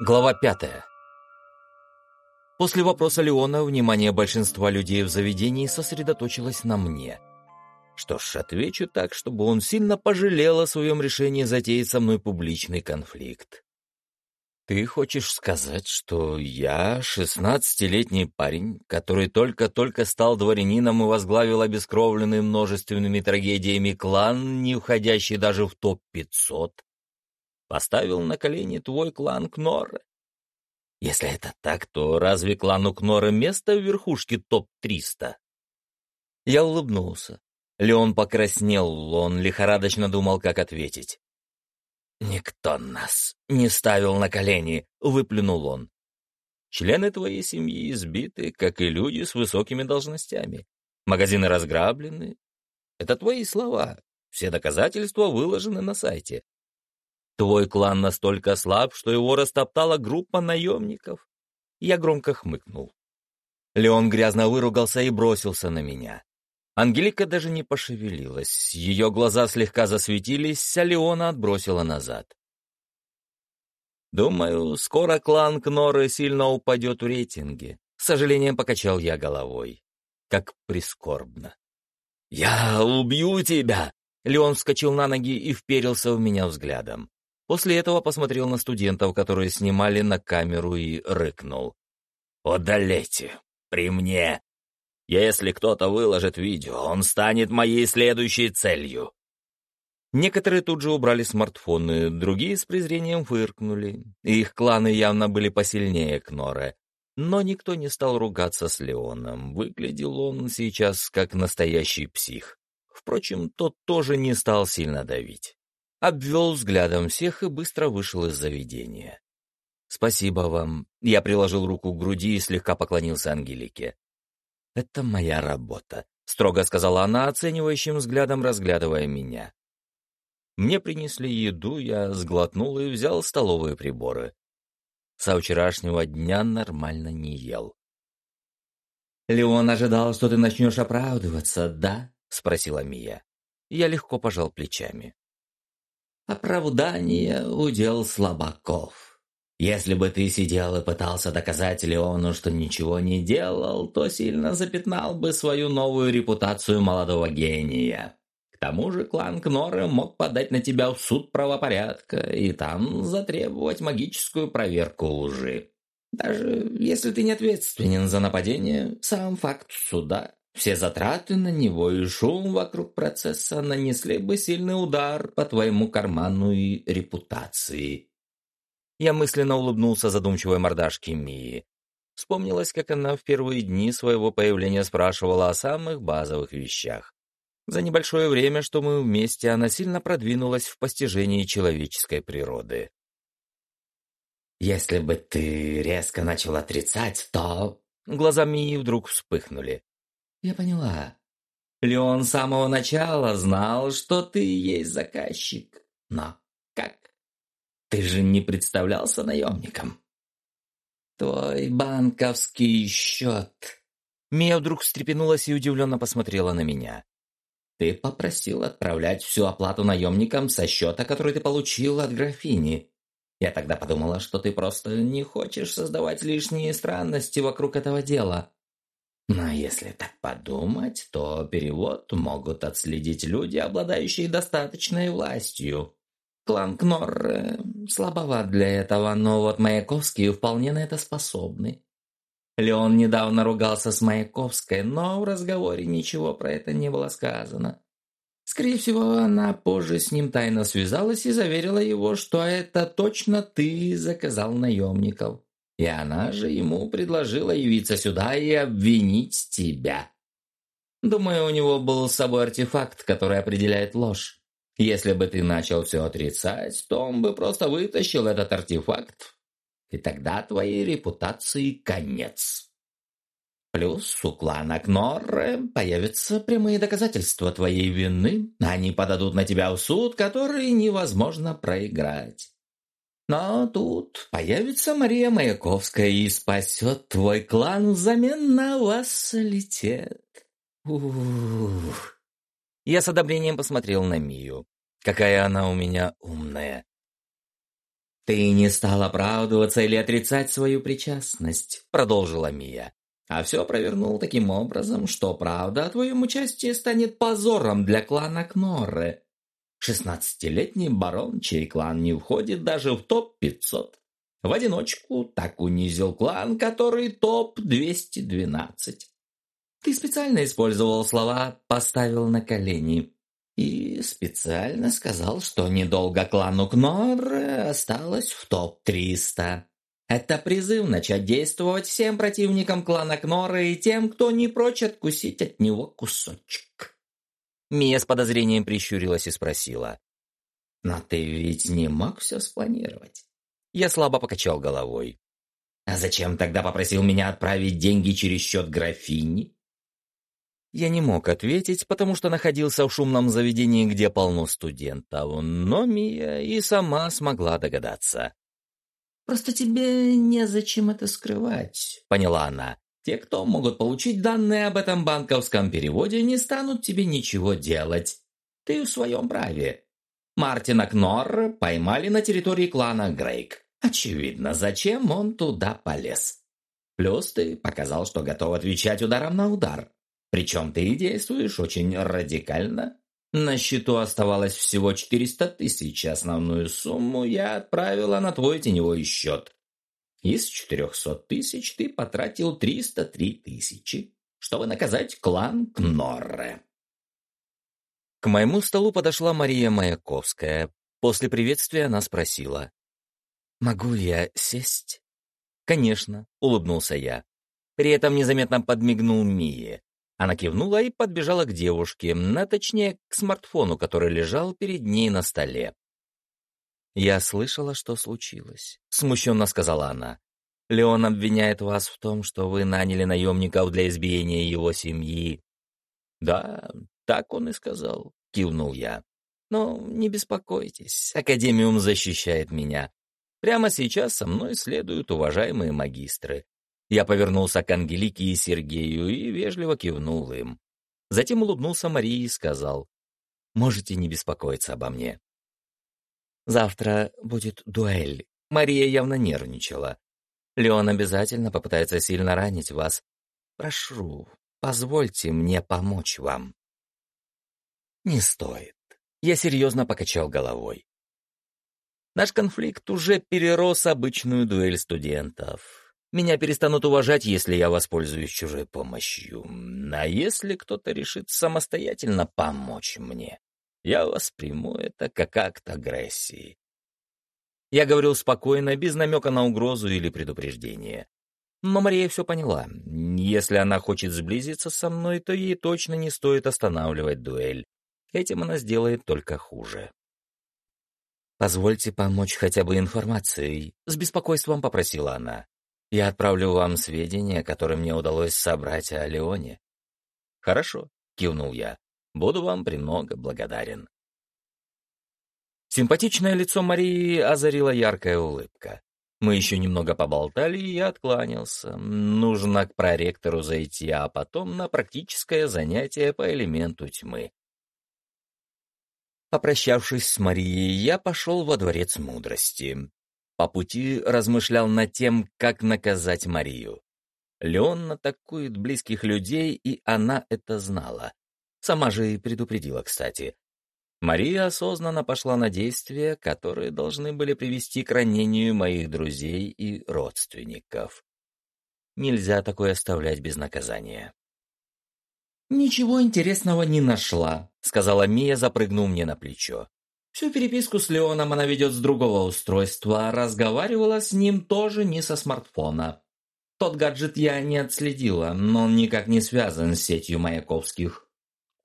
Глава пятая. После вопроса Леона внимание большинства людей в заведении сосредоточилось на мне. Что ж, отвечу так, чтобы он сильно пожалел о своем решении затеять со мной публичный конфликт. Ты хочешь сказать, что я, шестнадцатилетний парень, который только-только стал дворянином и возглавил обескровленный множественными трагедиями клан, не входящий даже в топ-500, поставил на колени твой клан Кноры. Если это так, то разве клану Кноры место в верхушке топ-300? Я улыбнулся. Леон покраснел, он лихорадочно думал, как ответить. «Никто нас не ставил на колени», — выплюнул он. «Члены твоей семьи избиты, как и люди с высокими должностями. Магазины разграблены. Это твои слова. Все доказательства выложены на сайте. Твой клан настолько слаб, что его растоптала группа наемников. Я громко хмыкнул. Леон грязно выругался и бросился на меня. Ангелика даже не пошевелилась. Ее глаза слегка засветились, а Леона отбросила назад. «Думаю, скоро клан Кноры сильно упадет в рейтинге», — с сожалением покачал я головой. Как прискорбно. «Я убью тебя!» Леон вскочил на ноги и вперился в меня взглядом. После этого посмотрел на студентов, которые снимали на камеру, и рыкнул. «Удалите! При мне! Если кто-то выложит видео, он станет моей следующей целью!» Некоторые тут же убрали смартфоны, другие с презрением фыркнули. Их кланы явно были посильнее Кнора. Но никто не стал ругаться с Леоном. Выглядел он сейчас как настоящий псих. Впрочем, тот тоже не стал сильно давить обвел взглядом всех и быстро вышел из заведения. «Спасибо вам». Я приложил руку к груди и слегка поклонился Ангелике. «Это моя работа», — строго сказала она, оценивающим взглядом разглядывая меня. Мне принесли еду, я сглотнул и взял столовые приборы. Со вчерашнего дня нормально не ел. «Леон ожидал, что ты начнешь оправдываться, да?» — спросила Мия. Я легко пожал плечами. Оправдание — удел слабаков. Если бы ты сидел и пытался доказать Леону, что ничего не делал, то сильно запятнал бы свою новую репутацию молодого гения. К тому же клан Кноры мог подать на тебя в суд правопорядка и там затребовать магическую проверку лжи. Даже если ты не ответственен за нападение, сам факт суда все затраты на него и шум вокруг процесса нанесли бы сильный удар по твоему карману и репутации. Я мысленно улыбнулся задумчивой мордашке Мии. Вспомнилось, как она в первые дни своего появления спрашивала о самых базовых вещах. За небольшое время, что мы вместе, она сильно продвинулась в постижении человеческой природы. «Если бы ты резко начал отрицать, то...» Глаза Мии вдруг вспыхнули. Я поняла. Леон с самого начала знал, что ты есть заказчик. Но как? Ты же не представлялся наемником. Твой банковский счет. Мия вдруг встрепенулась и удивленно посмотрела на меня. Ты попросил отправлять всю оплату наемникам со счета, который ты получил от графини. Я тогда подумала, что ты просто не хочешь создавать лишние странности вокруг этого дела. Но если так подумать, то перевод могут отследить люди, обладающие достаточной властью. Клан Кнор слабоват для этого, но вот Маяковские вполне на это способны. Леон недавно ругался с Маяковской, но в разговоре ничего про это не было сказано. Скорее всего, она позже с ним тайно связалась и заверила его, что это точно ты заказал наемников. И она же ему предложила явиться сюда и обвинить тебя. Думаю, у него был с собой артефакт, который определяет ложь. Если бы ты начал все отрицать, то он бы просто вытащил этот артефакт, и тогда твоей репутации конец. Плюс у клана Кнорре появятся прямые доказательства твоей вины. Они подадут на тебя в суд, который невозможно проиграть. Но тут появится Мария Маяковская и спасет твой клан взамен на вассалитет. Ух. Я с одобрением посмотрел на Мию. Какая она у меня умная. «Ты не стал оправдываться или отрицать свою причастность», — продолжила Мия. «А все провернул таким образом, что правда о твоем участии станет позором для клана Кнорры. Шестнадцатилетний барон, чей клан не входит даже в топ-500. В одиночку так унизил клан, который топ-212. Ты специально использовал слова «поставил на колени». И специально сказал, что недолго клану Кнор осталось в топ-300. Это призыв начать действовать всем противникам клана Кнора и тем, кто не прочь откусить от него кусочек. Мия с подозрением прищурилась и спросила. «Но ты ведь не мог все спланировать?» Я слабо покачал головой. «А зачем тогда попросил меня отправить деньги через счет графини?» Я не мог ответить, потому что находился в шумном заведении, где полно студентов, но Мия и сама смогла догадаться. «Просто тебе незачем это скрывать», — поняла она. «Те, кто могут получить данные об этом банковском переводе, не станут тебе ничего делать. Ты в своем праве. Мартина Кнор поймали на территории клана Грейк. Очевидно, зачем он туда полез. Плюс ты показал, что готов отвечать ударом на удар. Причем ты действуешь очень радикально. На счету оставалось всего 400 тысяч, основную сумму я отправила на твой теневой счет. Из 400 тысяч ты потратил 303 тысячи, чтобы наказать клан Кнорре. К моему столу подошла Мария Маяковская. После приветствия она спросила. «Могу я сесть?» «Конечно», — улыбнулся я. При этом незаметно подмигнул Мие. Она кивнула и подбежала к девушке, а точнее, к смартфону, который лежал перед ней на столе. «Я слышала, что случилось», — смущенно сказала она. «Леон обвиняет вас в том, что вы наняли наемников для избиения его семьи». «Да, так он и сказал», — кивнул я. «Но не беспокойтесь, Академиум защищает меня. Прямо сейчас со мной следуют уважаемые магистры. Я повернулся к Ангелике и Сергею и вежливо кивнул им. Затем улыбнулся Марии и сказал, «Можете не беспокоиться обо мне». «Завтра будет дуэль». Мария явно нервничала. «Леон обязательно попытается сильно ранить вас. Прошу, позвольте мне помочь вам». «Не стоит». Я серьезно покачал головой. Наш конфликт уже перерос обычную дуэль студентов. Меня перестанут уважать, если я воспользуюсь чужой помощью. А если кто-то решит самостоятельно помочь мне, я восприму это как акт агрессии. Я говорил спокойно, без намека на угрозу или предупреждение. Но Мария все поняла. Если она хочет сблизиться со мной, то ей точно не стоит останавливать дуэль. Этим она сделает только хуже. «Позвольте помочь хотя бы информацией», — с беспокойством попросила она. Я отправлю вам сведения, которые мне удалось собрать о Леоне». «Хорошо», — кивнул я. «Буду вам премного благодарен». Симпатичное лицо Марии озарила яркая улыбка. Мы еще немного поболтали, и я откланялся. Нужно к проректору зайти, а потом на практическое занятие по элементу тьмы. Попрощавшись с Марией, я пошел во дворец мудрости. По пути размышлял над тем, как наказать Марию. Леон атакует близких людей, и она это знала. Сама же и предупредила, кстати. Мария осознанно пошла на действия, которые должны были привести к ранению моих друзей и родственников. Нельзя такое оставлять без наказания. «Ничего интересного не нашла», — сказала Мия, запрыгнув мне на плечо. Всю переписку с Леоном она ведет с другого устройства, а разговаривала с ним тоже не со смартфона. Тот гаджет я не отследила, но он никак не связан с сетью Маяковских.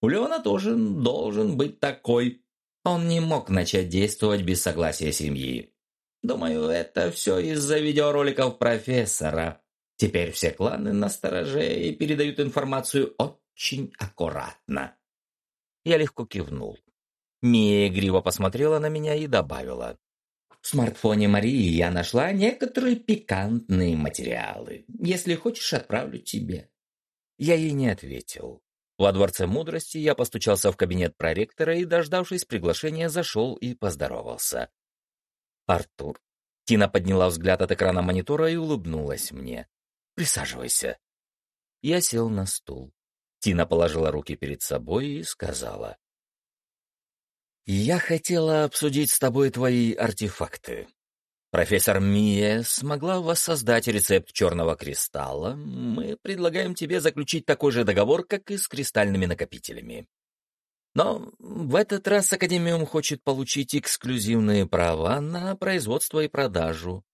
У Леона тоже должен быть такой. Он не мог начать действовать без согласия семьи. Думаю, это все из-за видеороликов профессора. Теперь все кланы на стороже и передают информацию очень аккуратно. Я легко кивнул. Мия игриво посмотрела на меня и добавила. В смартфоне Марии я нашла некоторые пикантные материалы. Если хочешь, отправлю тебе. Я ей не ответил. Во Дворце Мудрости я постучался в кабинет проректора и, дождавшись приглашения, зашел и поздоровался. «Артур, Тина подняла взгляд от экрана монитора и улыбнулась мне. «Присаживайся». Я сел на стул. Тина положила руки перед собой и сказала. «Я хотела обсудить с тобой твои артефакты. Профессор Мия смогла воссоздать рецепт черного кристалла. Мы предлагаем тебе заключить такой же договор, как и с кристальными накопителями. Но в этот раз Академиум хочет получить эксклюзивные права на производство и продажу.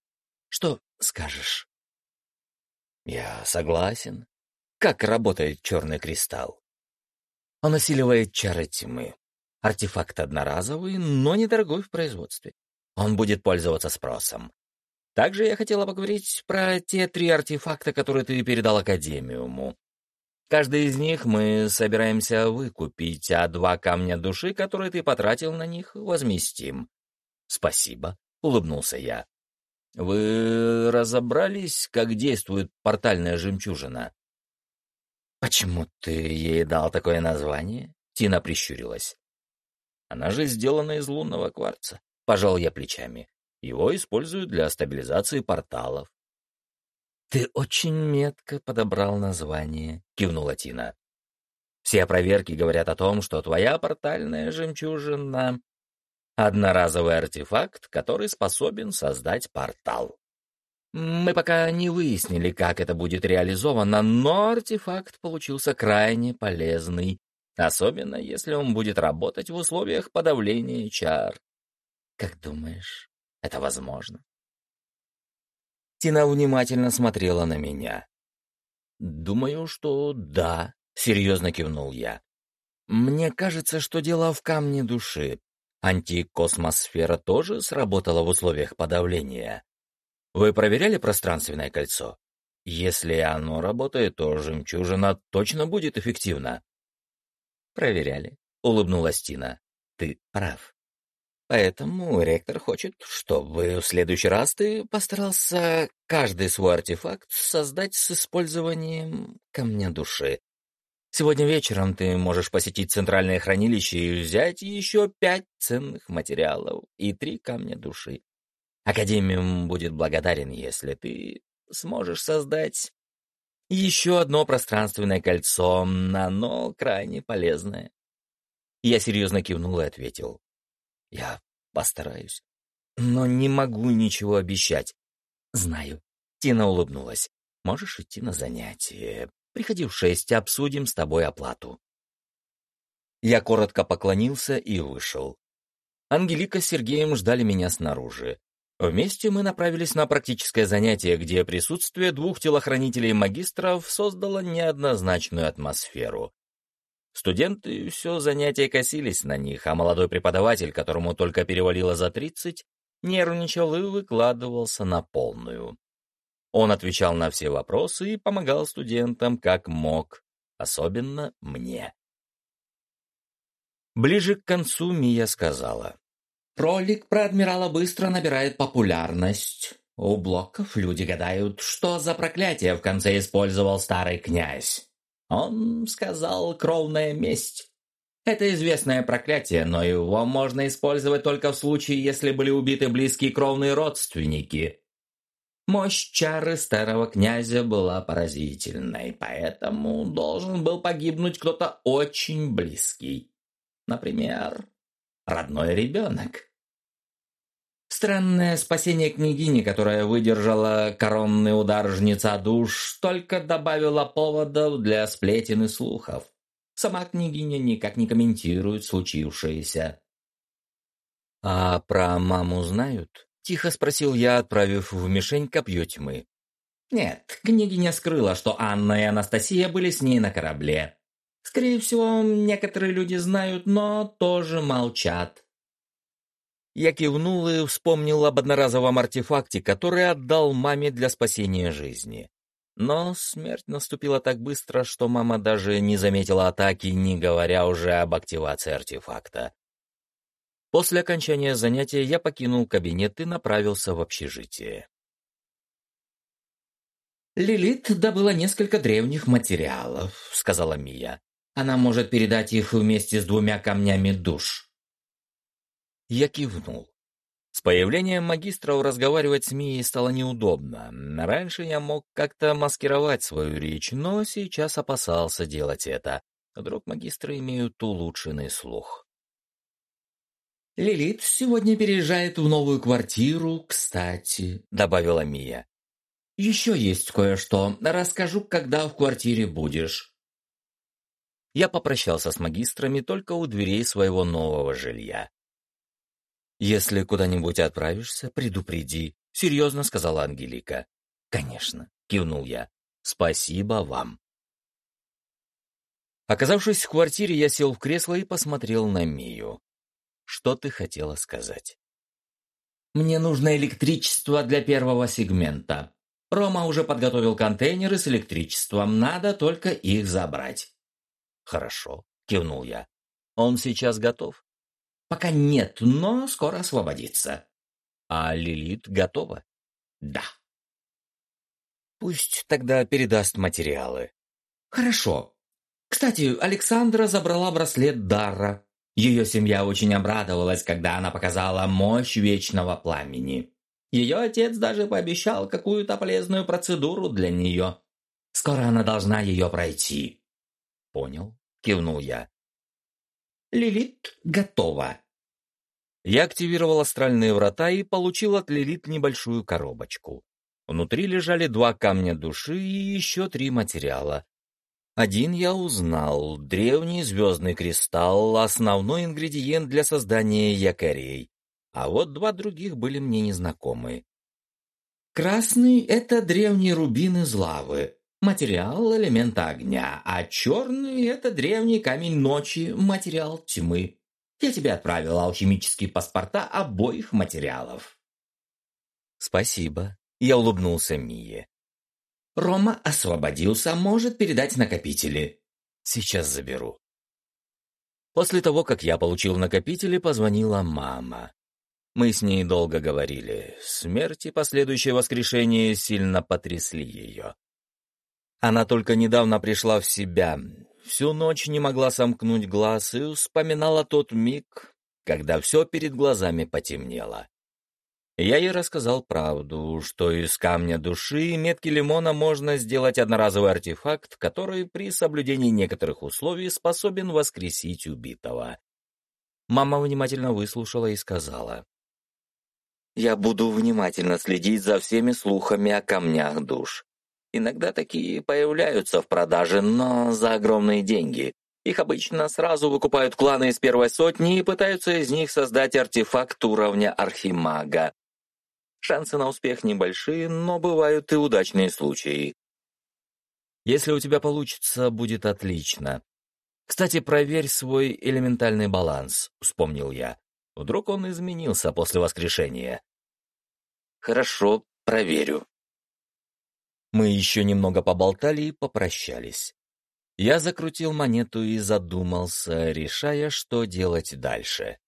Что скажешь? Я согласен. Как работает черный кристалл? Он усиливает чары тьмы. Артефакт одноразовый, но недорогой в производстве. Он будет пользоваться спросом. Также я хотела поговорить про те три артефакта, которые ты передал Академиуму. Каждый из них мы собираемся выкупить, а два камня души, которые ты потратил на них, возместим. Спасибо, улыбнулся я. Вы разобрались, как действует портальная жемчужина? Почему ты ей дал такое название? Тина прищурилась. Она же сделана из лунного кварца. Пожал я плечами. Его используют для стабилизации порталов. «Ты очень метко подобрал название», — кивнула Тина. «Все проверки говорят о том, что твоя портальная жемчужина — одноразовый артефакт, который способен создать портал. Мы пока не выяснили, как это будет реализовано, но артефакт получился крайне полезный, особенно если он будет работать в условиях подавления чар. Как думаешь, это возможно? Тина внимательно смотрела на меня. «Думаю, что да», — серьезно кивнул я. «Мне кажется, что дело в камне души. Антикосмосфера тоже сработала в условиях подавления. Вы проверяли пространственное кольцо? Если оно работает, то жемчужина точно будет эффективна». «Проверяли», — улыбнулась Тина. «Ты прав. Поэтому ректор хочет, чтобы в следующий раз ты постарался каждый свой артефакт создать с использованием камня души. Сегодня вечером ты можешь посетить центральное хранилище и взять еще пять ценных материалов и три камня души. Академиум будет благодарен, если ты сможешь создать еще одно пространственное кольцо, оно крайне полезное. Я серьезно кивнул и ответил. Я постараюсь. Но не могу ничего обещать. Знаю. Тина улыбнулась. Можешь идти на занятие. Приходи в шесть, обсудим с тобой оплату. Я коротко поклонился и вышел. Ангелика с Сергеем ждали меня снаружи. Вместе мы направились на практическое занятие, где присутствие двух телохранителей-магистров создало неоднозначную атмосферу. Студенты все занятия косились на них, а молодой преподаватель, которому только перевалило за тридцать, нервничал и выкладывался на полную. Он отвечал на все вопросы и помогал студентам как мог, особенно мне. Ближе к концу Мия сказала. «Ролик про адмирала быстро набирает популярность. У блоков люди гадают, что за проклятие в конце использовал старый князь. Он сказал «кровная месть». Это известное проклятие, но его можно использовать только в случае, если были убиты близкие кровные родственники. Мощь чары старого князя была поразительной, поэтому должен был погибнуть кто-то очень близкий. Например, родной ребенок. Странное спасение княгини, которая выдержала коронный удар жнеца душ, только добавило поводов для сплетен и слухов. Сама княгиня никак не комментирует случившееся. «А про маму знают?» — тихо спросил я, отправив в мишень копье тьмы. «Нет, княгиня скрыла, что Анна и Анастасия были с ней на корабле. Скорее всего, некоторые люди знают, но тоже молчат. Я кивнул и вспомнил об одноразовом артефакте, который отдал маме для спасения жизни. Но смерть наступила так быстро, что мама даже не заметила атаки, не говоря уже об активации артефакта. После окончания занятия я покинул кабинет и направился в общежитие. «Лилит добыла несколько древних материалов», — сказала Мия. «Она может передать их вместе с двумя камнями душ». Я кивнул. С появлением магистров разговаривать с Мией стало неудобно. Раньше я мог как-то маскировать свою речь, но сейчас опасался делать это. Вдруг магистры имеют улучшенный слух. «Лилит сегодня переезжает в новую квартиру, кстати», — добавила Мия. «Еще есть кое-что. Расскажу, когда в квартире будешь». Я попрощался с магистрами только у дверей своего нового жилья. «Если куда-нибудь отправишься, предупреди», — серьезно сказала Ангелика. «Конечно», — кивнул я. «Спасибо вам». Оказавшись в квартире, я сел в кресло и посмотрел на Мию. «Что ты хотела сказать?» «Мне нужно электричество для первого сегмента. Рома уже подготовил контейнеры с электричеством, надо только их забрать». «Хорошо», — кивнул я. «Он сейчас готов?» Пока нет, но скоро освободится. А Лилит готова? Да. Пусть тогда передаст материалы. Хорошо. Кстати, Александра забрала браслет Дарра. Ее семья очень обрадовалась, когда она показала мощь вечного пламени. Ее отец даже пообещал какую-то полезную процедуру для нее. Скоро она должна ее пройти. Понял, кивнул я. Лилит готова. Я активировал астральные врата и получил от Лилит небольшую коробочку. Внутри лежали два камня души и еще три материала. Один я узнал — древний звездный кристалл, основной ингредиент для создания якорей. А вот два других были мне незнакомы. Красный — это древний рубин из лавы, материал элемента огня, а черный — это древний камень ночи, материал тьмы. Я тебе отправил алхимические паспорта обоих материалов. Спасибо. Я улыбнулся Мие. Рома освободился, может передать накопители. Сейчас заберу. После того, как я получил накопители, позвонила мама. Мы с ней долго говорили. Смерть и последующее воскрешение сильно потрясли ее. Она только недавно пришла в себя, всю ночь не могла сомкнуть глаз и вспоминала тот миг, когда все перед глазами потемнело. Я ей рассказал правду, что из камня души и метки лимона можно сделать одноразовый артефакт, который при соблюдении некоторых условий способен воскресить убитого. Мама внимательно выслушала и сказала. «Я буду внимательно следить за всеми слухами о камнях душ. Иногда такие появляются в продаже, но за огромные деньги. Их обычно сразу выкупают кланы из первой сотни и пытаются из них создать артефакт уровня архимага. Шансы на успех небольшие, но бывают и удачные случаи. Если у тебя получится, будет отлично. Кстати, проверь свой элементальный баланс, вспомнил я. Вдруг он изменился после воскрешения. Хорошо, проверю. Мы еще немного поболтали и попрощались. Я закрутил монету и задумался, решая, что делать дальше.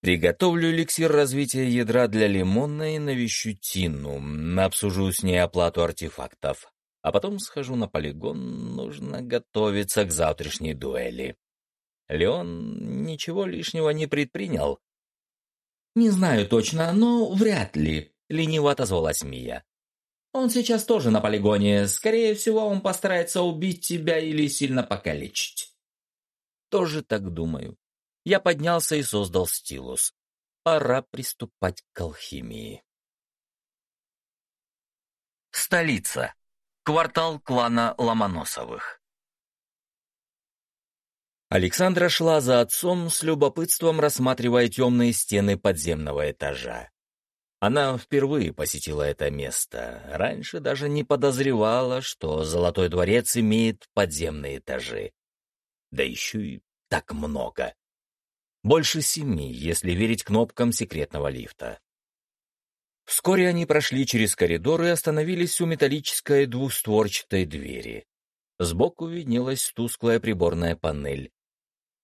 Приготовлю эликсир развития ядра для лимона и навещу Тину, обсужу с ней оплату артефактов, а потом схожу на полигон, нужно готовиться к завтрашней дуэли. Леон ничего лишнего не предпринял. «Не знаю точно, но вряд ли», — лениво отозвалась Мия. Он сейчас тоже на полигоне. Скорее всего, он постарается убить тебя или сильно покалечить. Тоже так думаю. Я поднялся и создал стилус. Пора приступать к алхимии. Столица. Квартал клана Ломоносовых. Александра шла за отцом с любопытством, рассматривая темные стены подземного этажа. Она впервые посетила это место. Раньше даже не подозревала, что Золотой дворец имеет подземные этажи. Да еще и так много. Больше семи, если верить кнопкам секретного лифта. Вскоре они прошли через коридор и остановились у металлической двустворчатой двери. Сбоку виднелась тусклая приборная панель.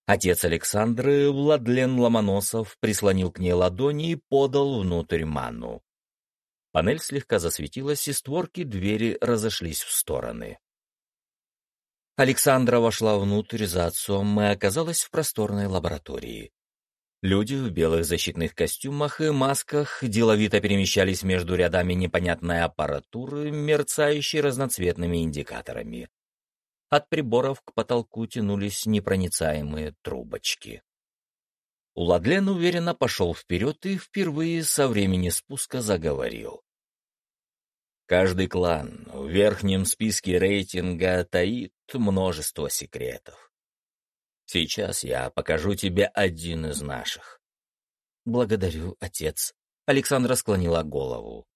Отец Александры, Владлен Ломоносов, прислонил к ней ладони и подал внутрь ману. Панель слегка засветилась, и створки двери разошлись в стороны. Александра вошла внутрь за отцом и оказалась в просторной лаборатории. Люди в белых защитных костюмах и масках деловито перемещались между рядами непонятной аппаратуры, мерцающей разноцветными индикаторами. От приборов к потолку тянулись непроницаемые трубочки. Уладлен уверенно пошел вперед и впервые со времени спуска заговорил. Каждый клан в верхнем списке рейтинга таит множество секретов. Сейчас я покажу тебе один из наших. Благодарю, отец. Александра склонила голову.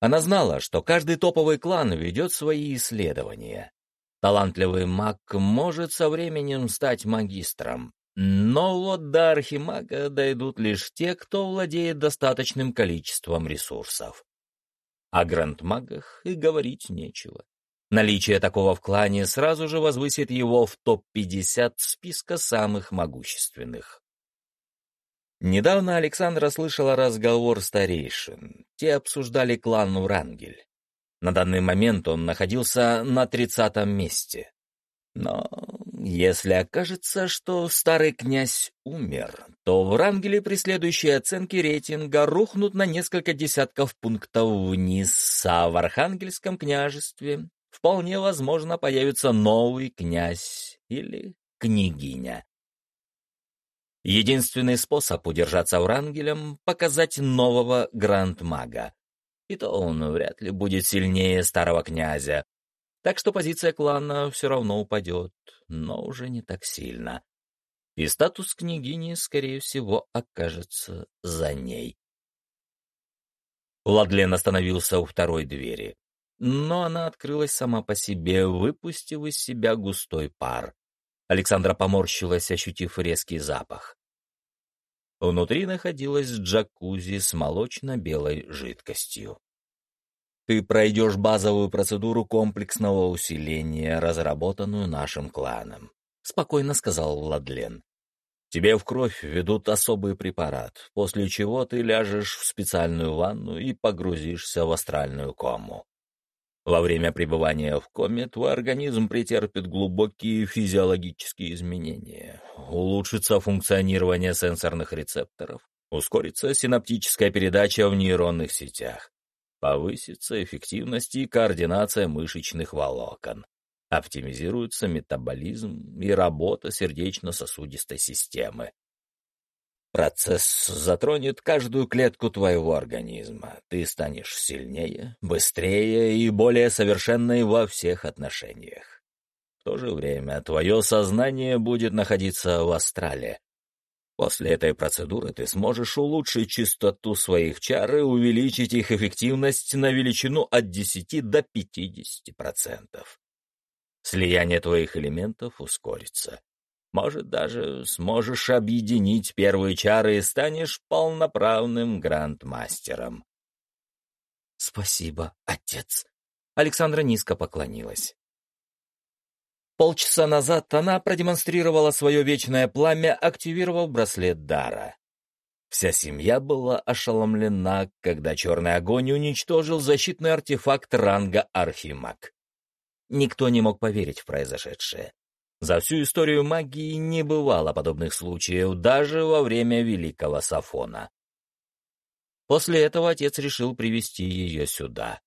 Она знала, что каждый топовый клан ведет свои исследования. Талантливый маг может со временем стать магистром, но вот до архимага дойдут лишь те, кто владеет достаточным количеством ресурсов. О грандмагах и говорить нечего. Наличие такого в клане сразу же возвысит его в топ-50 списка самых могущественных. Недавно Александра слышала разговор старейшин. Те обсуждали клан Урангель. На данный момент он находился на тридцатом месте. Но если окажется, что старый князь умер, то в Рангеле при следующей оценке рейтинга рухнут на несколько десятков пунктов вниз, а в Архангельском княжестве вполне возможно появится новый князь или княгиня. Единственный способ удержаться Врангелем — показать нового гранд-мага. И то он вряд ли будет сильнее старого князя, так что позиция клана все равно упадет, но уже не так сильно. И статус княгини, скорее всего, окажется за ней. Владлен остановился у второй двери, но она открылась сама по себе, выпустив из себя густой пар. Александра поморщилась, ощутив резкий запах. Внутри находилась джакузи с молочно-белой жидкостью. Ты пройдешь базовую процедуру комплексного усиления, разработанную нашим кланом», — спокойно сказал Владлен. «Тебе в кровь ведут особый препарат, после чего ты ляжешь в специальную ванну и погрузишься в астральную кому. Во время пребывания в коме твой организм претерпит глубокие физиологические изменения, улучшится функционирование сенсорных рецепторов, ускорится синаптическая передача в нейронных сетях, Повысится эффективность и координация мышечных волокон. Оптимизируется метаболизм и работа сердечно-сосудистой системы. Процесс затронет каждую клетку твоего организма. Ты станешь сильнее, быстрее и более совершенной во всех отношениях. В то же время твое сознание будет находиться в астрале, После этой процедуры ты сможешь улучшить частоту своих чар и увеличить их эффективность на величину от 10 до 50%. Слияние твоих элементов ускорится. Может, даже сможешь объединить первые чары и станешь полноправным грандмастером. «Спасибо, отец!» Александра низко поклонилась. Полчаса назад она продемонстрировала свое вечное пламя, активировав браслет Дара. Вся семья была ошеломлена, когда черный огонь уничтожил защитный артефакт ранга Архимаг. Никто не мог поверить в произошедшее. За всю историю магии не бывало подобных случаев даже во время Великого Сафона. После этого отец решил привести ее сюда.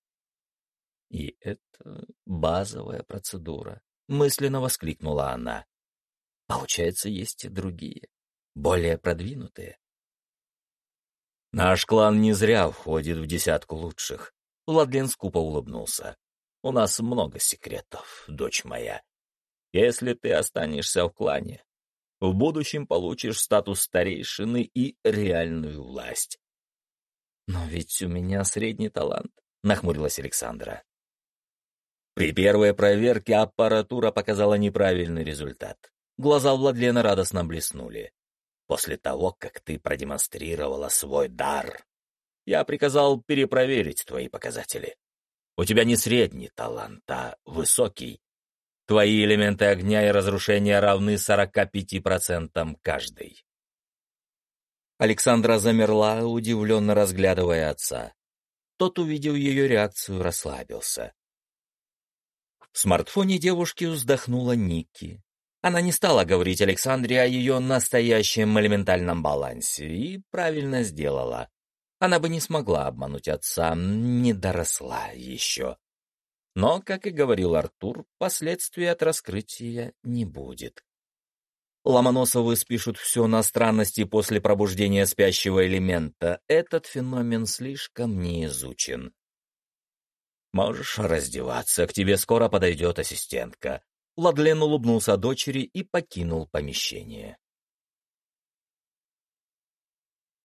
И это базовая процедура мысленно воскликнула она. Получается, есть и другие, более продвинутые. Наш клан не зря входит в десятку лучших. Владлен скупо улыбнулся. У нас много секретов, дочь моя. Если ты останешься в клане, в будущем получишь статус старейшины и реальную власть. Но ведь у меня средний талант, нахмурилась Александра. При первой проверке аппаратура показала неправильный результат. Глаза Владлена радостно блеснули. После того, как ты продемонстрировала свой дар, я приказал перепроверить твои показатели. У тебя не средний талант, а высокий. Твои элементы огня и разрушения равны 45% каждый. Александра замерла, удивленно разглядывая отца. Тот, увидев ее реакцию, расслабился. В смартфоне девушки вздохнула Ники. Она не стала говорить Александре о ее настоящем элементальном балансе и правильно сделала. Она бы не смогла обмануть отца, не доросла еще. Но, как и говорил Артур, последствий от раскрытия не будет. Ломоносовы спишут все на странности после пробуждения спящего элемента. Этот феномен слишком не изучен. «Можешь раздеваться, к тебе скоро подойдет ассистентка». Ладлен улыбнулся дочери и покинул помещение.